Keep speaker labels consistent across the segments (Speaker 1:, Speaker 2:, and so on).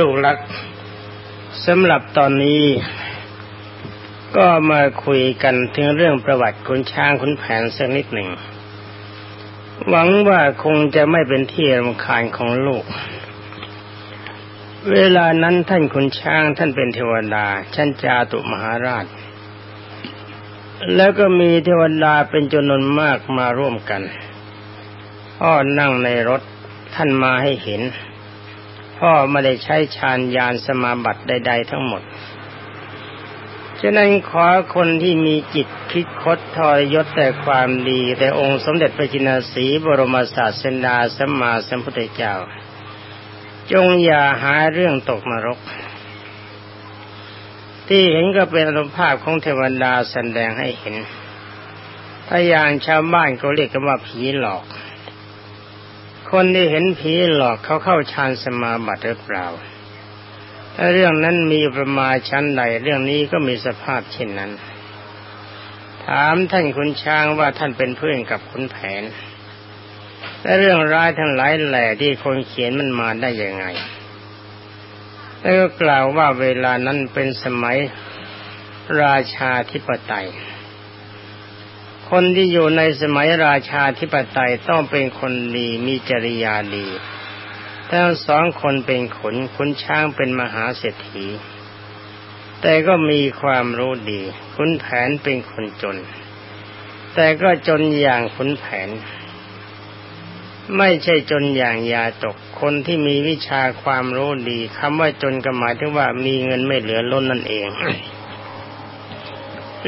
Speaker 1: ลูกรักสำหรับตอนนี้ ก็มาคุยกันถึงเรื่องประวัติคุณช้างคุณแผนสักนิดหนึ่ง หวังว่าคงจะไม่เป็นที่รำคาญของลูก เวลานั้นท่านคุณช้างท่านเป็นเทวดาชั้นจาตุมหาราช แล้วก็มีเทวดาเป็นจำนวนมากมาร่วมกันพ่อนั่งในรถท่านมาให้เห็น พ่อไม่ได้ใช้ฌานยานสมาบัติใด ๆ ทั้งหมด ฉะนั้นขอคนที่มีจิตคิดคดทรยศแต่ความดีแต่องค์สมเด็จพระจินสีบรมศาสดาสัมมาสัมพุทธเจ้า จงอย่าหาเรื่องตกนรก ที่เห็นก็เป็นอนุภาพของเทวดาแสดงให้เห็น ถ้าอย่างชาวบ้านก็เรียกกันว่าผีหลอก คนที่เห็นผีหลอกเขาเข้าฌานสมาบัติหรือเปล่า ถ้าเรื่องนั้นมีประมาณชั้นใดเรื่องนี้ก็มีสภาพเช่นนั้น ถามท่านคุณช้างว่าท่านเป็นเพื่อนกับคุณแผน และเรื่องร้ายทั้งหลายแหล่ที่คนเขียนมันมาได้ยังไง แล้วก็กล่าวว่าเวลานั้นเป็นสมัยราชาธิปไตย คนที่อยู่ในสมัยราชาธิปไตยต้องเป็นคนดีมีจริยาดีทั้งสองคนเป็นขนคุณช้างเป็นมหาเศรษฐี แต่ก็มีความรู้ดีคุณแผนเป็นคนจน แต่ก็จนอย่างคุณแผน ไม่ใช่จนอย่างยาตกคนที่มีวิชาความรู้ดีคำว่าจนก็หมายถึงว่ามีเงินไม่เหลือล้นนั่นเอง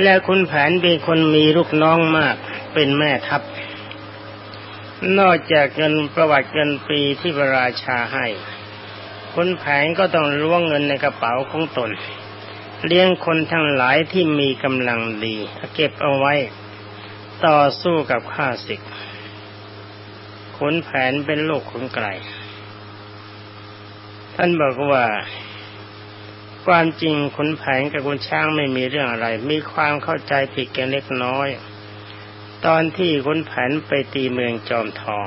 Speaker 1: และคุณแผนเป็นคนมีลูกน้องมากเป็นแม่ทัพ นอกจากเงินประวัติเงินปีที่พระราชาให้ คุณแผนก็ต้องล้วงเงินในกระเป๋าของตน เลี้ยงคนทั้งหลายที่มีกำลังดี เก็บเอาไว้ ต่อสู้กับข้าศึกขุนแผนเป็นลูกขุนไกลท่านบอกว่า ความจริงขุนแผนกับคุณช้างไม่มีเรื่องอะไร มีความเข้าใจผิดกันเล็กน้อย ตอนที่ขุนแผนไปตีเมืองจอมทอง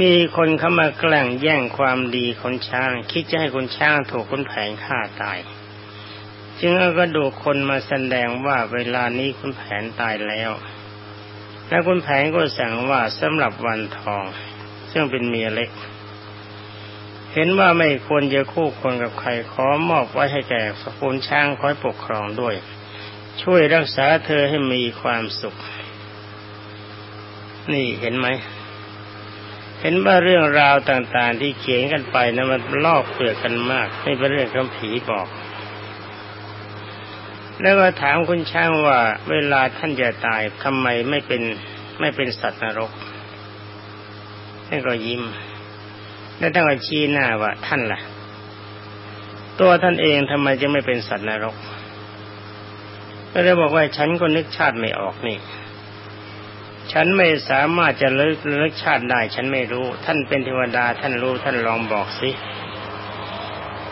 Speaker 1: มีคนเข้ามาแกล้งแย่งความดีคนช้าง คิดจะให้คุณช้างถูกขุนแผนฆ่าตาย จึงเอากระดูกคนมาแสดงว่าเวลานี้คุณแผนตายแล้ว และคุณแผนก็สั่งว่าสำหรับวันทอง ซึ่งเป็นเมียเล็ก เห็นว่าไม่ควรจะคู่ควรกับใครขอมอบไว้ให้แก่สกุลช้างคอยปกครองด้วย ช่วยรักษาเธอให้มีความสุข นี่เห็นไหม เห็นว่าเรื่องราวต่างๆ ที่เขียนกันไปนะมันลอกเปลือกกันมากไม่เป็นเรื่องคำผีบอก แล้วก็ถามคุณช่างว่า เวลาท่านจะตายทำไมไม่เป็นไม่เป็นสัตว์นรกท่านก็ยิ้ม แล้วท่านก็ชี้หน้าว่าท่านล่ะ ตัวท่านเองทำไมจะไม่เป็นสัตว์นรกก็เลยบอกว่าฉันก็นึกชาติไม่ออกนี่ ฉันไม่สามารถจะเลิกเลิกชาติได้ ฉันไม่รู้ ท่านเป็นเทวดาท่านรู้ท่านลองบอกสิ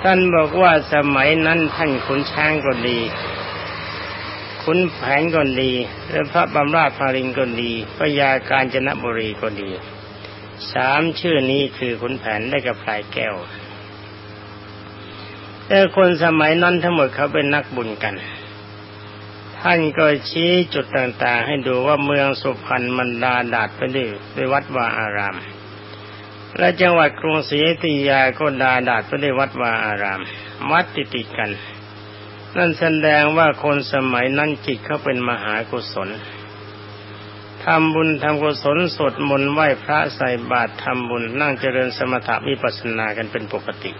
Speaker 1: ท่านบอกว่าสมัยนั้นท่านขุนช้างก็ดีขุนแผนก็ดีและพระบำราชพาริงก็ดีพระยาการจนบุรีก็ดี สามชื่อนี้คือขุนแผนได้กับพลายแก้วแต่คนสมัยนั้นทั้งหมดเขาเป็นนักบุญกัน ท่านก็ชี้จุดต่างๆ ให้ดูว่าเมืองสุพรรณมันดาดาดไปด้วยด้วยวัดวาอาราม และจังหวัดกรุงศรีอยุธยาก็ดาดาดไปด้วยวัดวาอารามวัดติดติดกัน นั่นแสดงว่าคนสมัยนั้นจิตเขาเป็นมหากุศล ทำบุญทำกุศลสดมนต์ไหว้พระใส่บาตรทำบุญนั่งเจริญสมถะวิปัสสนากันเป็นปกติ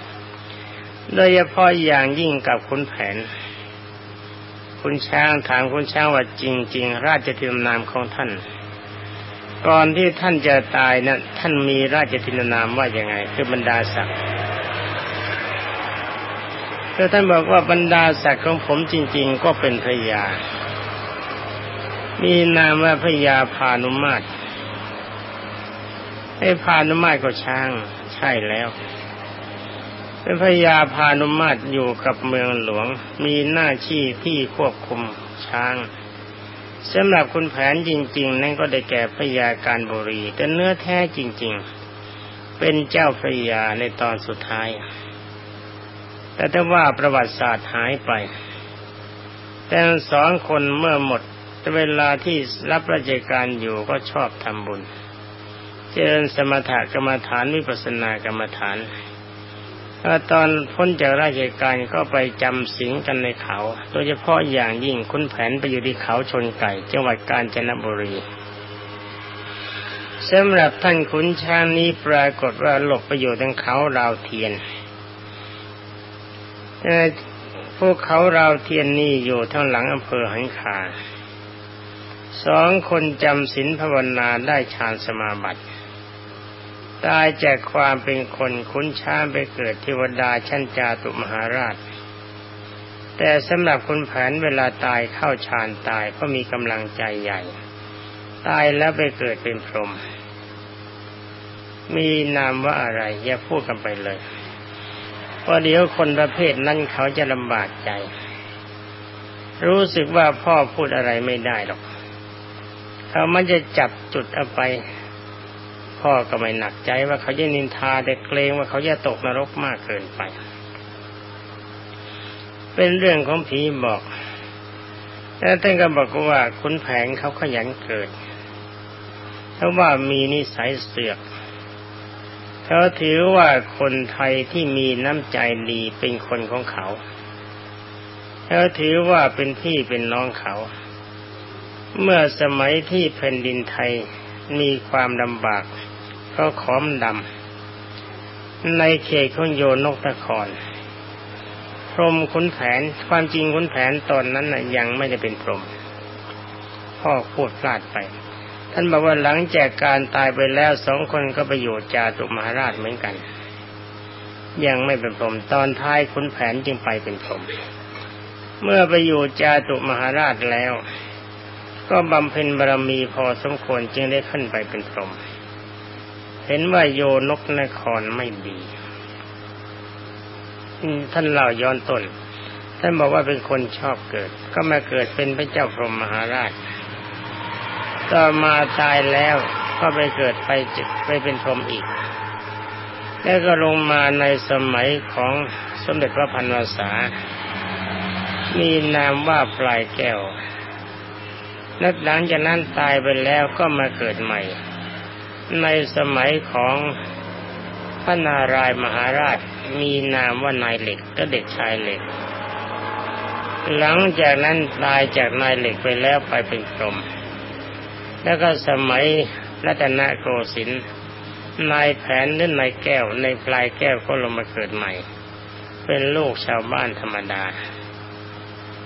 Speaker 1: โดยเฉพาะอย่างยิ่งกับคุณแผน คุณช้างถามคุณช้างว่าจริง ๆ ราชทินนามของท่าน ก่อนที่ท่านจะตายนะั้นท่านมีราชทินนามว่าอย่างไง คือบรรดาศักดิ์คือท่านบอกว่าบรรดาศักดิ์ของผมจริง ๆ ก็เป็นพระยา มีนามว่าพญาพานุมาตรไอ้พานุมาตรก็ช้าง ใช่แล้วเป็นพญาพานุมาตรอยู่กับเมืองหลวง มีหน้าที่ที่ควบคุมช้างสำหรับคุณแผนจริง ๆ นั่นก็ได้แก่พญาการบุรี แต่เนื้อแท้จริง ๆ เป็นเจ้าพระยาในตอนสุดท้าย แต่ถ้าว่าประวัติศาสตร์หายไป แต่สองคนเมื่อหมด เวลาที่รับราชการอยู่ก็ชอบทำบุญ เจริญสมถกรรมฐานวิปัสสนากรรมฐานตอนพ้นจากราชการก็ไปจำสิงกันในเขา โดยเฉพาะอย่างยิ่งคุณแผนไปอยู่ที่เขาชนไก่ จังหวัดกาญจนบุรีสำหรับท่านขุนช้างนี้ปรากฏว่าหลบไปอยู่ทางเขาราวเทียนพวกเขาราวเทียนนี่อยู่ทางหลังอำเภอหันคา สองคนจำศีลภาวนาได้ฌานสมาบัติตายจากความเป็นคนคุ้นช้างไปเกิดเทวดาชั้นจาตุมหาราช แต่สำหรับคุณแผนเวลาตายเข้าฌานตายก็มีกำลังใจใหญ่ ตายแล้วไปเกิดเป็นพรหมมีนามว่าอะไร อย่าพูดกันไปเลยเพราะเดี๋ยวคนประเภทนั้นเขาจะลำบากใจ รู้สึกว่าพ่อพูดอะไรไม่ได้หรอก เขามันจะจับจุดเอาไป พ่อก็ไม่หนักใจว่าเขาจะนินทาแต่เกรงว่าเขาจะตกนรกมากเกินไป เป็นเรื่องของผีบอกแล้วท่านก็บอกว่าคุณแผงเขาขยันเกิดเพราะว่ามีนิสัยเสือกเขาถือว่าคนไทยที่มีน้ำใจดีเป็นคนของเขาเขาถือว่าเป็นพี่เป็นน้องเขา เมื่อสมัยที่แผ่นดินไทยมีความลำบากก็ขอมดำในเขตของโยนกตะครพรมขุนแผนความจริงขุนแผนตอนนั้นน่ะยังไม่ได้เป็นพรมพ่อพูดพลาดไป ท่านบอกว่าหลังจากการตายไปแล้วสองคนก็ไปอยู่จาตุมหาราชเหมือนกัน ยังไม่เป็นพรมตอนท้ายขุนแผนจึงไปเป็นพรมเมื่อไปอยู่จาตุมหาราชแล้ว ก็บำเพ็ญบารมีพอสมควรจึงได้ขึ้นไปเป็นพรหมเห็นว่าโยนกนครไม่ดี ท่านเล่าย้อนต้น ท่านบอกว่าเป็นคนชอบเกิด ก็มาเกิดเป็นพระเจ้าพรหมมหาราช ต่อมาตายแล้วก็ไปเกิดไปไปเป็นพรหมอีก แล้วก็ลงมาในสมัยของสมเด็จพระพันวษา มีนามว่าปลายแก้ว นักหลังจากนั้นตายไปแล้วก็มาเกิดใหม่ ในสมัยของพระนารายมหาราชมีนามว่านายเหล็กก็เด็กชายเหล็ก หลังจากนั้นตายจากนายเหล็กไปแล้วไปเป็นกรมแล้วก็สมัยรัตนโกสินทร์นายแผนหรือนายแก้วในปลายแก้วก็ลงมาเกิดใหม่ เป็นลูกชาวบ้านธรรมดา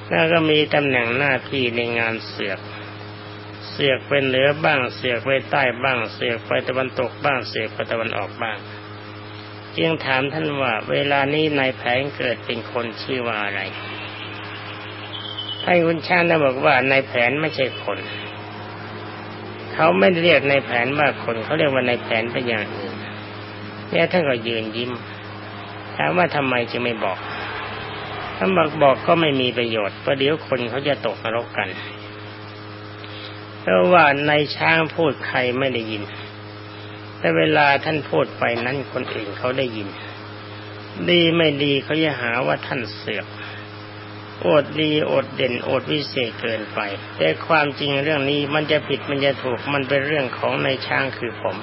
Speaker 1: แล้วก็มีตำแหน่งหน้าที่ในงานเสือก เสือกไปเหนือบ้าง เสือกไปใต้บ้าง เสือกไปตะวันตกบ้าง เสือกไปตะวันออกบ้างจึงถามท่านว่า เวลานี้นายแผนเกิดเป็นคนชื่อว่าอะไรให้คุณช่างได้บอกว่านายแผนไม่ใช่คน เขาไม่เรียกนายแผนว่าคนเขาเรียกว่านายแผนเป็นอย่างอื่นเนี่ยท่านก็ยืนยิ้มถามว่าทำไมจึงไม่บอกถ้าบอกบอกก็ไม่มีประโยชน์เพระเดี๋ยวคนเขาจะตกนรกกัน เพราะว่าในช้างพูดใครไม่ได้ยิน แต่เวลาท่านพูดไปนั้นคนอื่นเขาได้ยิน ดีไม่ดีเขาจะหาว่าท่านเสือกอดดีอดเด่นอดวิเศษเกินไป แต่ความจริงเรื่องนี้มันจะผิดมันจะถูกมันเป็นเรื่องของในช้างคือผม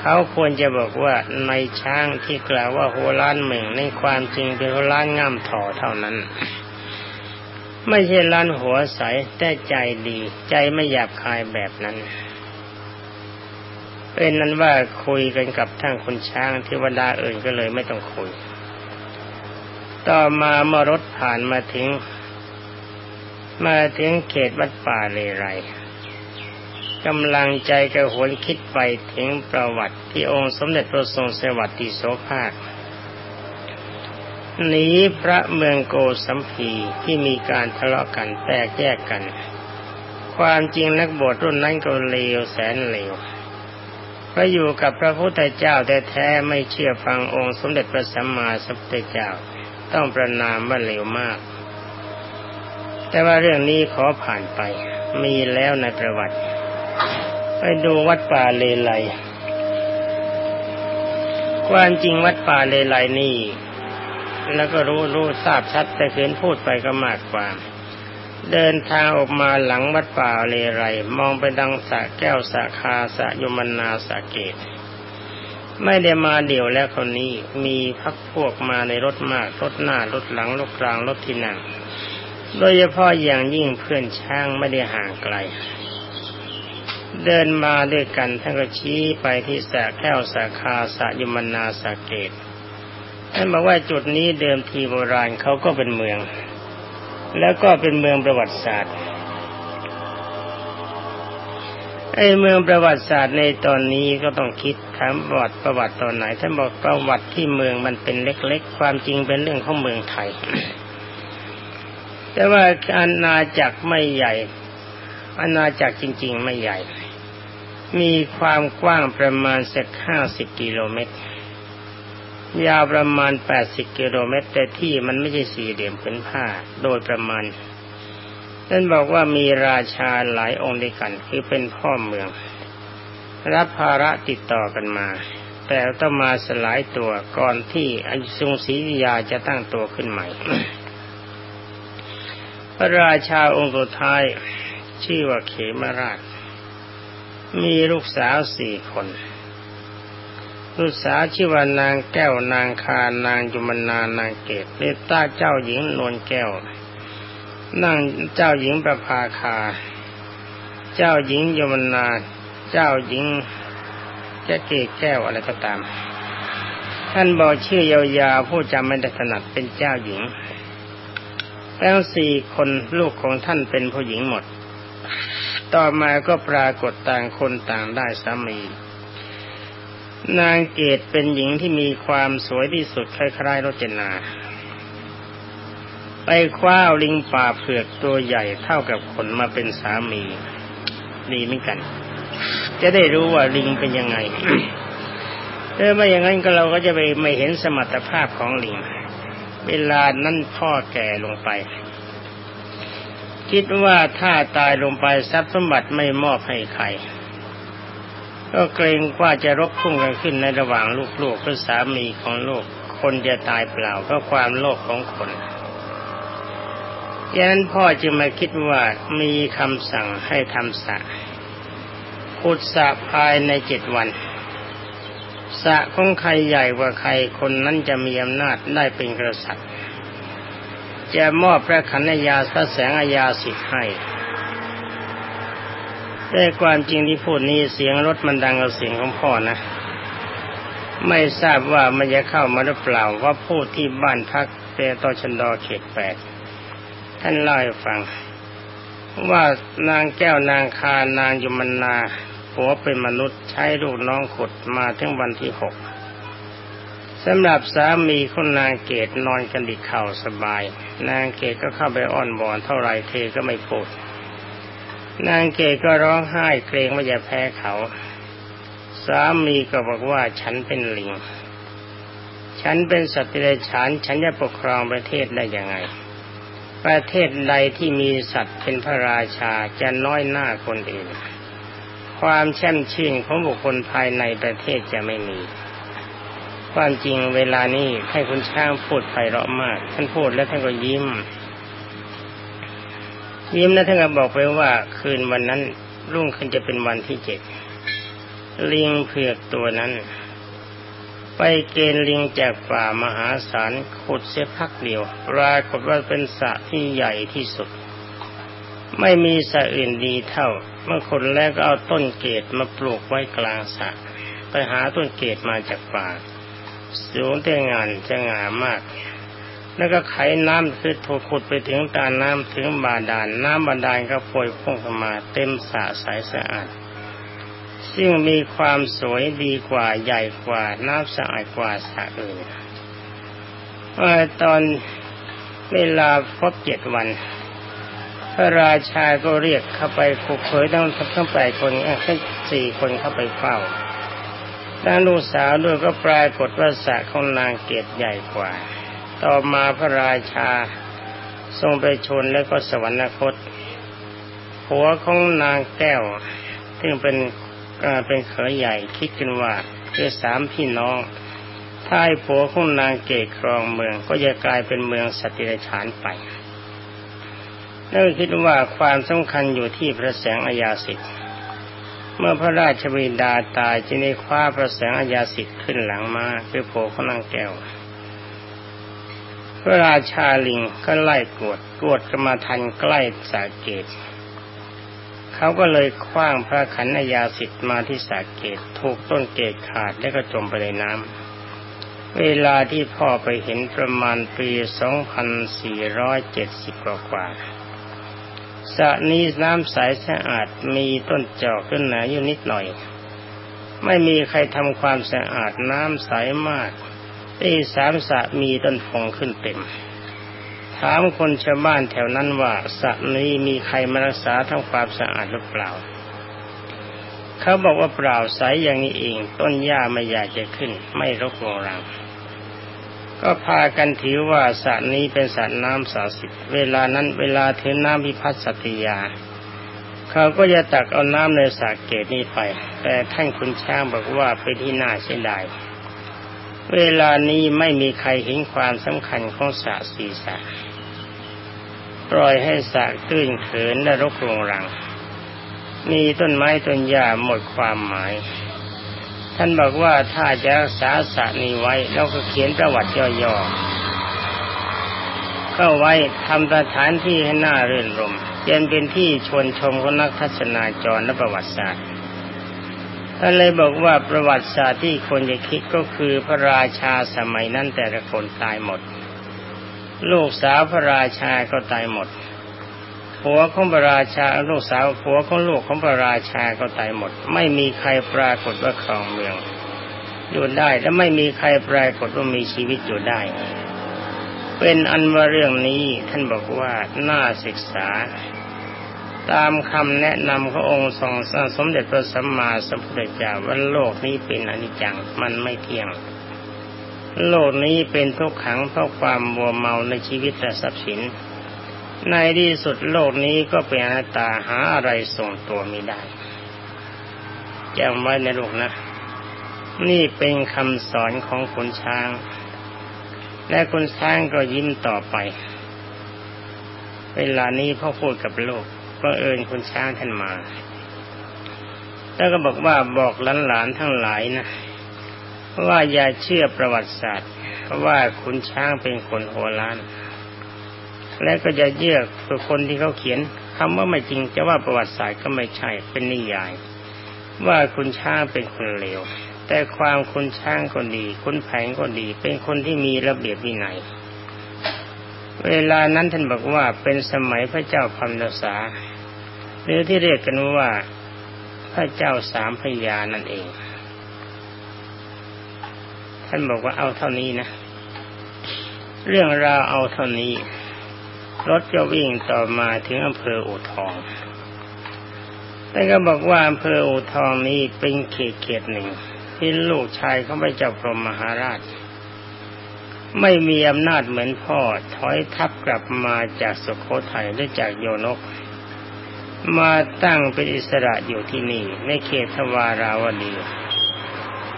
Speaker 1: เขาควรจะบอกว่าในช้างที่กล่าวว่าโหล้านเหม่งในความจริงเป็นโหล้านง่ามถอเท่านั้น ไม่ใช่ล้านหัวใสแต่ใจดี ใจไม่หยาบคายแบบนั้นเป็นนั้นว่าคุยกันกับท่านคนช้างเทวดาอื่นก็เลยไม่ต้องคุย ต่อมาเมื่อรถผ่านมาถึง มาถึงเขตวัดป่าเลไรกำลังใจกระหวนคิดไปถึงประวัติที่องค์สมเด็จพระทรงสวัสดิโสภาค หนีพระเมืองโกสัมพีที่มีการทะเลาะกันแตกแยกกัน ความจริงนักบวชรุ่นนั้นก็เลวแสนเลวพระอยู่กับพระพุทธเจ้าแต่แท้ไม่เชื่อฟังองค์สมเด็จพระสัมมาสัมพุทธเจ้าต้องประนามว่าเลวมาก แต่ว่าเรื่องนี้ขอผ่านไป มีแล้วในประวัติ ไปดูวัดป่าเลไลความจริงวัดป่าเลไลนี่ แล้วก็รู้รู้ทราบชัดแต่เขียนพูดไปก็มากกว่า เดินทางออกมาหลังวัดป่าเลไร มองไปดังสะแก้วสะคาสะยมนาสะเกต ไม่ได้มาเดี่ยวแล้วคนนี้มีพักพวกมาในรถมากรถหน้ารถหลังรถกลางรถที่นั่งโดยเฉพาะอย่างยิ่งเพื่อนช่างไม่ได้ห่างไกล เดินมาด้วยกันท่านก็ชี้ไปที่สะแก้วสาคาสะยมนาสาเกต ท่านบอกว่าจุดนี้เดิมทีโบราณเขาก็เป็นเมือง แล้วก็เป็นเมืองประวัติศาสตร์ไอ้เมืองประวัติศาสตร์ในตอนนี้ก็ต้องคิดถามประวัติประวัติตอนไหนท่านบอกประวัติที่เมืองมันเป็นเล็ก ๆ ความจริงเป็นเรื่องของเมืองไทย แต่ว่าอาณาจักรไม่ใหญ่อาณาจักรจริง ๆ ไม่ใหญ่ มีความกว้างประมาณสักห้าสิบกิโลเมตร ยาวประมาณแปดสิบกิโลเมตร แต่ที่มันไม่ใช่สี่เหลี่ยมผืนผ้า โดยประมาณนั่นบอกว่ามีราชาหลายองค์ด้วยกัน คือเป็นพ่อเมือง รับภาระติดต่อกันมา แต่ต้องมาสลายตัวก่อนที่อยุงศรีวิยาจะตั้งตัวขึ้นใหม่ พระราชาองค์สุดท้ายชื่อว่าเขมราช มีลูกสาวสี่คน ลูกสาวชื่อว่านางแก้วนางคานางจุมนานางเกตเนต้าเจ้าหญิงนวลแก้วนางเจ้าหญิงประภาคา เจ้าหญิงยมนา เจ้าหญิงแจะเกตแก้วอะไรก็ตาม ท่านบอกชื่อยาวๆผู้จำไม่ได้ถนัดเป็นเจ้าหญิงแล้วสี่คนลูกของท่านเป็นผู้หญิงหมด ต่อมาก็ปรากฏต่างคนต่างได้สามี นางเกตเป็นหญิงที่มีความสวยที่สุดคล้ายๆรจนา ไปคว้าลิงป่าเผือกตัวใหญ่เท่ากับคนมาเป็นสามีดีเหมือนกัน จะได้รู้ว่าลิงเป็นยังไงถ้าไม่อย่างนั้นก็เราก็จะไปไม่เห็นสมรรถภาพของลิง เวลานั้นพ่อแก่ลงไป คิดว่าถ้าตายลงไปทรัพย์สมบัติไม่มอบให้ใคร ก็เกรงว่าจะรบพุ่งกันขึ้นในระหว่างลูกๆหรือสามีของลูกคนจะตายเปล่าเพราะความโลภของคนดังนั้นพ่อจึงมาคิดว่ามีคำสั่งให้ทำสระขุดสระภายในเจ็ดวันสระของใครใหญ่กว่าใครคนนั้นจะมีอำนาจได้เป็นกษัตริย์ จะมอบพระขันยาพระแสงอาญาสิทธิ์ให้ แต่ความจริงที่พูดนี้เสียงรถมันดังกับเสียงของพ่อนะ ไม่ทราบว่ามันจะเข้ามาหรือเปล่าว่าพูดที่บ้านพักเปตอชันดอเขตแปดท่านเล่าให้ฟัง ว่านางแก้วนางคานางยมนาผัวเป็นมนุษย์ใช้ลูกน้องขุดมาถึงวันที่หกสำหรับสามีคนนางเกตนอนกันดิเข่าสบาย นางเกตก็เข้าไปอ้อนบอนเท่าไรเทก็ไม่พูด นางเกตก็ร้องไห้เกรงว่าจะแพ้เขา สามีก็บอกว่าฉันเป็นลิง ฉันเป็นสัตว์เดรัจฉาน ฉันจะปกครองประเทศได้ยังไง ประเทศใดที่มีสัตว์เป็นพระราชาจะน้อยหน้าคนอื่น ความแช่มชื่นของบุคคลภายในประเทศจะไม่มี ความจริงเวลานี้ให้คุณช่างพูดไพเราะมาก ท่านพูดแล้วท่านก็ยิ้ม ยิ้มแล้วท่านก็บอกไปว่าคืนวันนั้น รุ่งขึ้นจะเป็นวันที่เจ็ดลิงเผือกตัวนั้น ไปเกณฑ์ลิงจากป่ามหาศาลขุดเสียพักเดียวปรากฏว่าเป็นสระที่ใหญ่ที่สุด ไม่มีสระอื่นดีเท่า เมื่อคนแรกก็เอาต้นเกตมาปลูกไว้กลางสระไปหาต้นเกตมาจากป่าสูงแต่งานจะงามมาก แล้วก็ไขน้ำคือถูกขุดไปถึงตาน้ำถึงบาดาลน้ำบาดาลก็ป่วยพุ่งเข้ามาเต็มสระใสสะอาดซึ่งมีความสวยดีกว่าใหญ่กว่าน้ำสะอาดกว่าสะอื่นตอนเวลาครบเจ็ดวัน พระราชาก็เรียกเข้าไปผูกเผยต้องทั้งแปดคนทั้งสี่คนเข้าไปเฝ้าด้านลูกสาวด้วยก็ปรากฏว่าสะของนางเกตใหญ่กว่า ต่อมาพระราชา ทรงไปชนแล้วก็สวรรคต หัวของนางแก้ว ซึ่งเป็นเป็นเขยใหญ่คิดกันว่าคือสามพี่น้องถ้าให้ผัวของนางเกตครองเมืองก็จะกลายเป็นเมืองสติรฉานไปนั่นคิดว่าความสำคัญอยู่ที่พระแสงอายาสิทธิ์ เมื่อพระราชบิดาตายจึงได้คว้าพระแสงอายาสิทธิ์ขึ้นหลังมาคือโผของนางแก้ว พระราชาลิงก็ไล่กวดกวดก็มาทันใกล้สาเกต เขาก็เลยคว้างพระขันอายาสิทธิ์มาที่สาเกต ถูกต้นเกตขาดแล้วก็จมไปในน้ำ เวลาที่พ่อไปเห็นประมาณปี 2470 กว่ากว่าสระนี้น้ำใสสะอาดมีต้นจอกขึ้นหนาอยู่นิดหน่อย ไม่มีใครทำความสะอาดน้ำใสมาก ที่สามสระมีต้นฟงขึ้นเต็ม ถามคนชาวบ้านแถวนั้นว่าสระนี้มีใครมารักษาทำความสะอาดหรือเปล่า เขาบอกว่าเปล่าใสอย่างนี้เองต้นหญ้าไม่อยากจะขึ้น ไม่รกโงรังก็พากันถือว่าสระนี้เป็นสระน้ำสาสิทธิ์เวลานั้นเวลาถึงน้ำพิพัฒน์สติยา เขาก็จะตักเอาน้ำในสระเกตนี้ไป แต่ท่านคุณช้างบอกว่าเป็นที่น่าเสียดาย เวลานี้ไม่มีใครเห็นความสำคัญของสระสีสระปล่อยให้สระตื้นเขินและรกรงรัง มีต้นไม้ต้นหญ้าหมดความหมาย ท่านบอกว่าถ้าจะรักษาสระนี้ไว้เราก็เขียนประวัติย่อๆเข้าไว้ทำสถานที่ให้น่าเรื่นรมเย็นเป็นที่ชวนชมของนักทัศนาจรและประวัติศาสตร์ ท่านเลยบอกว่าประวัติศาสตร์ที่คนจะคิดก็คือพระราชาสมัยนั้นแต่ละคนตายหมด ลูกสาวพระราชาก็ตายหมดผัวของพระราชาลูกสาวผัวของลูกของพระราชาก็ตายหมด ไม่มีใครปรากฏว่าครองเมืองอยู่ได้และไม่มีใครปรากฏว่ามีชีวิตอยู่ได้ เป็นอันว่าเรื่องนี้ท่านบอกว่าน่าศึกษา ตามคำแนะนำขององค์ทรงสมเด็จพระสัมมาสัมพุทธเจ้าว่าโลกนี้เป็นอนิจจังมันไม่เที่ยง โลกนี้เป็นทุกขังเพราะความมัวเมาในชีวิตและทรัพย์สิน ในที่สุดโลกนี้ก็เป็นอนัตตาหาอะไรส่งตัวไม่ได้จำไว้ในลูกนะ นี่เป็นคำสอนของคุณช้าง และคุณช้างก็ยิ้มต่อไป เวลานี้พ่อพูดกับโลก ก็เอิญคุณช้างท่านมา แล้วก็บอกว่าบอกหลานๆทั้งหลายนะว่าอย่าเชื่อประวัติศาสตร์ว่าคุณช้างเป็นคนโหราณและก็จะเยือกตัวคนที่เขาเขียนคำว่าไม่จริงจะว่าประวัติศาสตร์ก็ไม่ใช่เป็นนิยาย ว่าคุณช้างเป็นคนเลวแต่ความคุณช้างก็ดี คุณแผงก็ดี เป็นคนที่มีระเบียบวินัย เวลานั้นท่านบอกว่าเป็นสมัยพระเจ้าพัมดษาหรือที่เรียกกันว่าพระเจ้าสามพยานั่นเอง ท่านบอกว่าเอาเท่านี้นะ เรื่องราวเอาเท่านี้ รถก็วิ่งต่อมาถึงอำเภออู่ทองแต่ก็บอกว่าอำเภออู่ทองนี้เป็นเขตเขตหนึ่งที่ลูกชายเขาไม่เจ้าพรหมมหาราช ไม่มีอำนาจเหมือนพ่อถอยทัพกลับมาจากสุโขทัยหรือจากโยนก มาตั้งเป็นอิสระอยู่ที่นี่ ในเขตทวาราวดี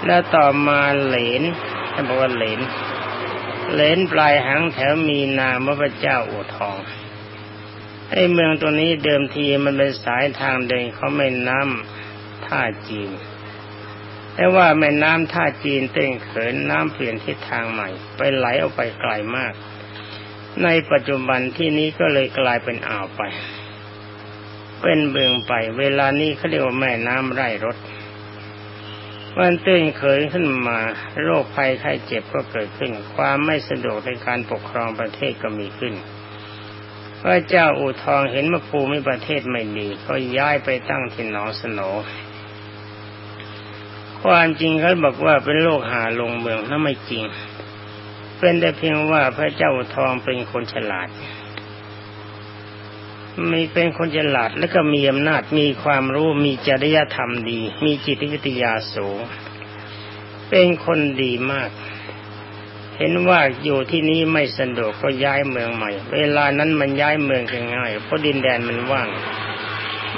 Speaker 1: แล้วต่อมาเหลนท่านบอกว่าเหลนเลนปลายหางแถวมีนามพระเจ้าอู่ทองไอ้เมืองตัวนี้เดิมทีมันเป็นสายทางเดินเขาแม่น้ำท่าจีน แต่ว่าแม่น้ำท่าจีนเต้งเขินน้ำเปลี่ยนทิศทางใหม่ ไปไหลออกไปไกลมาก ในปัจจุบันที่นี้ก็เลยกลายเป็นอ่าวไป เป็นเบืองไป เวลานี้เขาเรียกว่าแม่น้ำไร่รถมันตื้นเขยขึ้นมาโรคภัยไข้เจ็บก็เกิดขึ้น ความไม่สะดวกในการปกครองประเทศก็มีขึ้นพระเจ้าอู่ทองเห็นว่าภูมิประเทศไม่ดี ก็ย้ายไปตั้งที่หนองสน ความจริงเขาบอกว่าเป็นโรคหาลงเมืองนั่นไม่จริง เป็นแต่เพียงว่าพระเจ้าทองเป็นคนฉลาดมีเป็นคนฉลาดและก็มีอำนาจมีความรู้มีจริยธรรมดี มีจิตวิทยาสูง เป็นคนดีมาก เห็นว่าอยู่ที่นี้ไม่สะดวกก็ย้ายเมืองใหม่ เวลานั้นมันย้ายเมืองง่ายเพราะดินแดนมันว่าง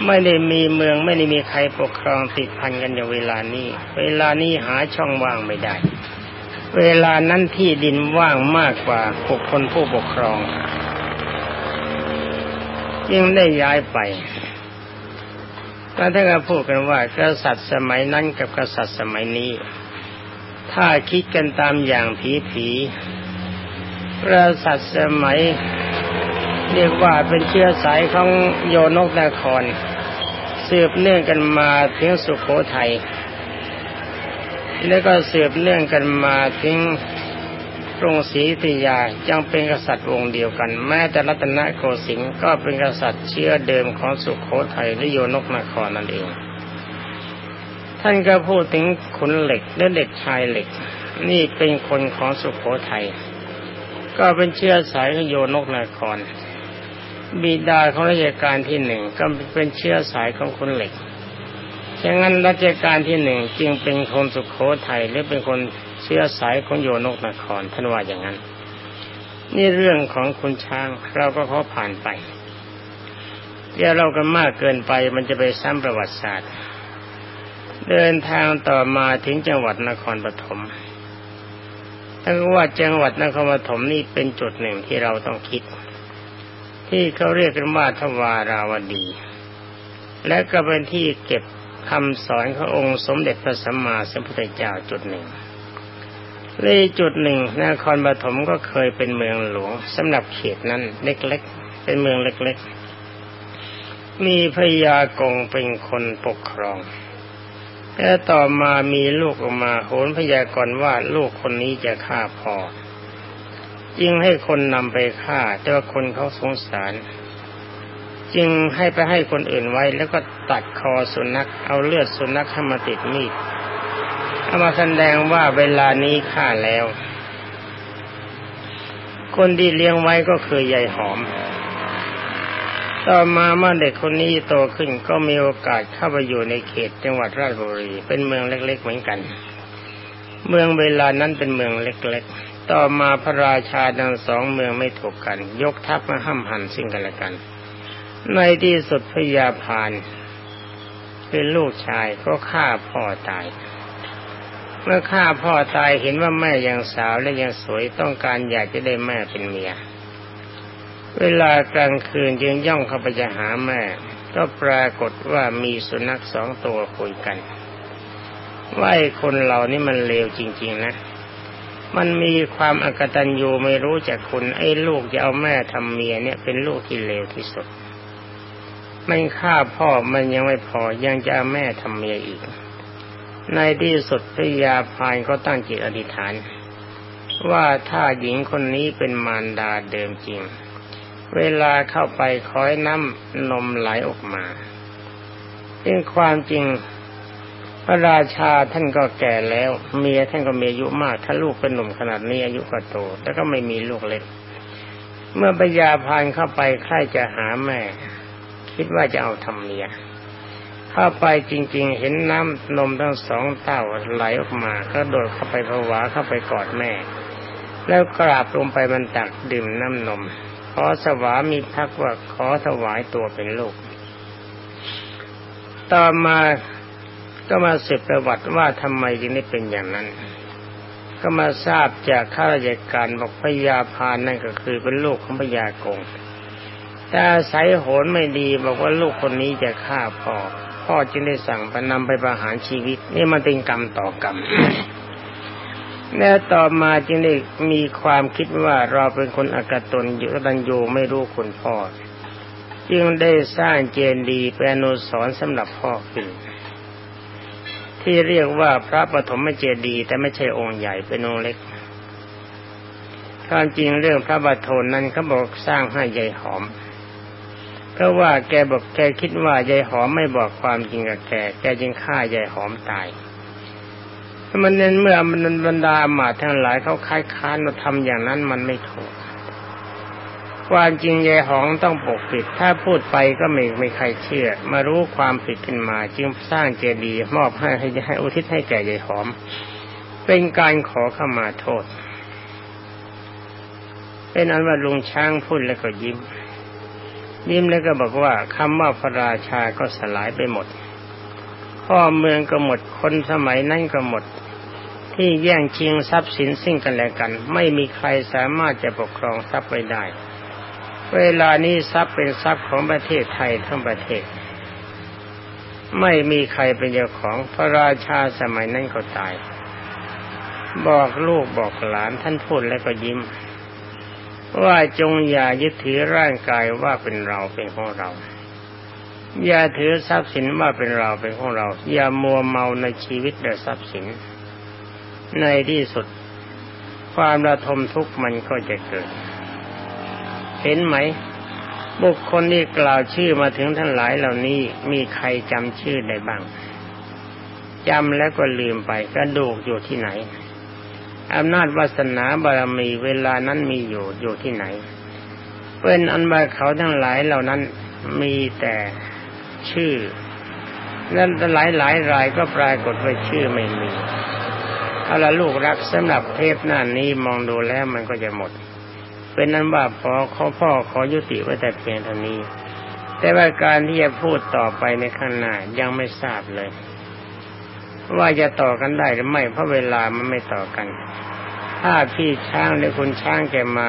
Speaker 1: ไม่ได้มีเมืองไม่ได้มีใครปกครองติดพันกันอย่างเวลานี้ เวลานี้หาช่องว่างไม่ได้ เวลานั้นที่ดินว่างมากกว่าบุคคลผู้ปกครองจึงได้ย้ายไปแล้วท่านก็พูดกันว่ากษัตริย์สมัยนั้นกับกษัตริย์สมัยนี้ ถ้าคิดกันตามอย่างผีผีกษัตริย์สมัย เรียกว่าเป็นเชื้อสายของโยนกนคร สืบเนื่องกันมาถึงสุโขทัยแล้วก็สืบเนื่องกันมาถึงกรุงศรีอยุธยายังเป็นกษัตริย์วงค์เดียวกัน แม้แต่รัตนโกสินทร์ก็เป็นกษัตริย์เชื้อเดิมของสุขโขทัยและโยนกนครนั่นเอง ท่านก็พูดถึงขุนเหล็กและเด็กชายเหล็ก นี่เป็นคนของสุขโขทัยก็เป็นเชื้อสายของโยนกนคร บิดาของราชการที่หนึ่งก็เป็นเชื้อสายของขุนเหล็กฉะนั้นรัชกาลที่หนึ่งจึงเป็นคนสุขโขทัยหรือเป็นคนเชื้อสายของโยนกนครท่านว่าอย่างนั้น นี่เรื่องของคุณช้างเราก็ขอผ่านไปเดี๋ยวเรากันมากเกินไปมันจะไปซ้ำประวัติศาสตร์ เดินทางต่อมาถึงจังหวัดนครปฐมถ้าว่าจังหวัดนครปฐมนี่เป็นจุดหนึ่งที่เราต้องคิด ที่เขาเรียกกันว่าทวาราวดี และก็เป็นที่เก็บคำสอนขององค์สมเด็จพระสัมมาสัมพุทธเจ้าจุดหนึ่งในจุดหนึ่งนครปฐมก็เคยเป็นเมืองหลวงสำหรับเขตนั้นเล็กๆ เป็นเมืองเล็กๆ มีพญากงเป็นคนปกครองแต่ต่อมามีลูกออกมาโหนพยากรณ์ว่าลูกคนนี้จะฆ่าพ่อ จึงให้คนนำไปฆ่า แต่ว่าคนเขาสงสาร จึงให้ไปให้คนอื่นไว้ แล้วก็ตัดคอสุนัขเอาเลือดสุนัขให้มาติดมีดเอามาแสดงว่าเวลานี้ฆ่าแล้ว คนที่เลี้ยงไว้ก็คือยายหอม ต่อมาเมื่อเด็กคนนี้โตขึ้นก็มีโอกาสเข้าไปอยู่ในเขตจังหวัดราชบุรี เป็นเมืองเล็ก ๆ เหมือนกัน เมืองเวลานั้นเป็นเมืองเล็ก ๆ ต่อมาพระราชาทั้งสองเมืองไม่ถูกกัน ยกทัพมาห้ามหันสิ่งกันและกัน ในที่สุดพยาพานเป็นลูกชายก็ฆ่าพ่อตาย เมื่อฆ่าพ่อตายเห็นว่าแม่ยังสาวและยังสวยต้องการอยากจะได้แม่เป็นเมีย เวลากลางคืนยังย่องเข้าไปจะหาแม่ ก็ปรากฏว่ามีสุนัขสองตัวคุยกันว่าไอ้คนเหล่านี้มันเลวจริง ๆ นะ มันมีความอักตัญญูไม่รู้จักคุณไอ้ลูกจะเอาแม่ทำเมียเนี่ยเป็นลูกที่เลวที่สุด มันฆ่าพ่อมันยังไม่พอยังจะเอาแม่ทำเมียอีก ในที่สุดพระยาพายก็ตั้งจิตอธิษฐาน ว่าถ้าหญิงคนนี้เป็นมารดาเดิมจริง เวลาเข้าไปคอยน้ำนมไหลออกมาเป็นความจริง พระราชาท่านก็แก่แล้ว เมียท่านก็มีอายุมาก ถ้าลูกเป็นหนุ่มขนาดนี้อายุก็โตแต่ก็ไม่มีลูกเล็ก เมื่อปยาพานเข้าไปใครจะหาแม่ คิดว่าจะเอาทำเมียเข้าไปจริง ๆ เห็นน้ำนมทั้งสองเต้าไหลออกมา ก็โดดเข้าไปผวาเข้าไปกอดแม่ แล้วกราบลงไปมันตักดื่มน้ำนมขอสวามีพักว่าขอถวายตัวเป็นลูก ต่อมา ก็มาสืบประวัติว่าทำไมจึงได้เป็นอย่างนั้น ก็มาทราบจากข้าราชการบอกพญาพานนั่นก็คือเป็นลูกของพญากงแต่สายโหนไม่ดีบอกว่าลูกคนนี้จะฆ่าพ่อ พ่อจึงได้สั่งไปนำไปประหารชีวิต นี่มันเป็นกรรมต่อกรรมแล้วต่อมาจึงได้มีความคิดว่าเราเป็นคนอกตนอยู่ดันโยไม่รู้คุณพ่อ จึงได้สร้างเจดีย์เป็นอนุสรณ์สำหรับพ่อขึ้น ที่เรียกว่าพระปฐมเจดีย์แต่ไม่ใช่องค์ใหญ่เป็นองค์เล็กความจริงเรื่องพระบัตโทนนั้นเขาบอกสร้างให้ใหญ่หอม เพราะว่าแกบอกแกคิดว่ายายหอมไม่บอกความจริงกับแก แกจึงฆ่ายายหอมตายมันเน้นเมื่อมันบรรดาหมาทั้งหลายเขาค้ายค้านมาทำอย่างนั้นมันไม่ถูก ความจริงยายหอมต้องปกปิด ถ้าพูดไปก็ไม่ไม่ใครเชื่อ มารู้ความผิดขึ้นมา จึงสร้างเจดีย์มอบให้ให้ให้อุทิศให้แก่ยายหอม เป็นการขอเข้ามาโทษ เป็นอันว่าลุงช้างพูดแล้วก็ยิ้ม ยิ้มแล้วก็บอกว่าคำว่าพระราชาก็สลายไปหมดพ่อเมืองก็หมดคนสมัยนั้นก็หมดที่แย่งชิงทรัพย์สินสิ่งกันและกัน ไม่มีใครสามารถจะปกครองทรัพย์ไว้ได้ เวลานี้ทรัพย์เป็นทรัพย์ของประเทศไทยทั้งประเทศ ไม่มีใครเป็นเจ้าของพระราชาสมัยนั้นก็ตาย บอกลูกบอกหลานท่านพูดแล้วก็ยิ้ม ว่าจงอย่ายึดถือร่างกายว่าเป็นเราเป็นของเรา อย่าถือทรัพย์สินว่าเป็นเราเป็นของเรา อย่ามัวเมาในชีวิตและทรัพย์สิน ในที่สุดความระทมทุกข์มันก็จะเกิด เห็นไหม บุคคลที่กล่าวชื่อมาถึงท่านหลายเหล่านี้มีใครจำชื่อได้บ้างจำแล้วก็ลืมไปกระดูกอยู่ที่ไหนอำนาจวาสนาบารมีเวลานั้นมีอยู่อยู่ที่ไหน เป็นอันว่าเขาทั้งหลายเหล่านั้นมีแต่ชื่อนั้นหลายหลายรายก็ปรากฏว่าชื่อไม่มีเอาละลูกรักสำหรับเทปหน้านี้มองดูแล้วมันก็จะหมด เป็นนั้นว่าพอขอพ่อขอยุติไว้แต่เพียงเท่านี้ แต่ว่าการที่จะพูดต่อไปในข้างหน้ายังไม่ทราบเลย ว่าจะต่อกันได้หรือไม่เพราะเวลามันไม่ต่อกัน ถ้าพี่ช้างหรือคุณช้างแกมา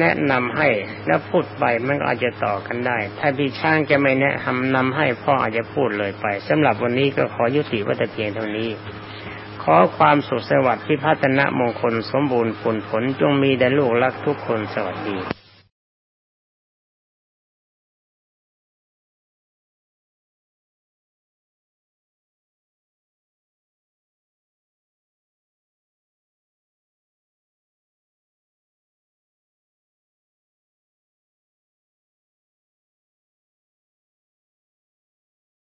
Speaker 1: แนะนำให้แล้วพูดไปมันอาจจะต่อกันได้ ถ้าพี่ช้างจะไม่แนะนำให้พ่ออาจจะพูดเลยไปสำหรับวันนี้ก็ขอยุติไว้แต่เพียงเท่านี้ อความสุขสวัสดิ์พิพัฒนมงคลสมบูรณ์ผลผลจงมีแด่ลูกรักทุกคนสวัสดี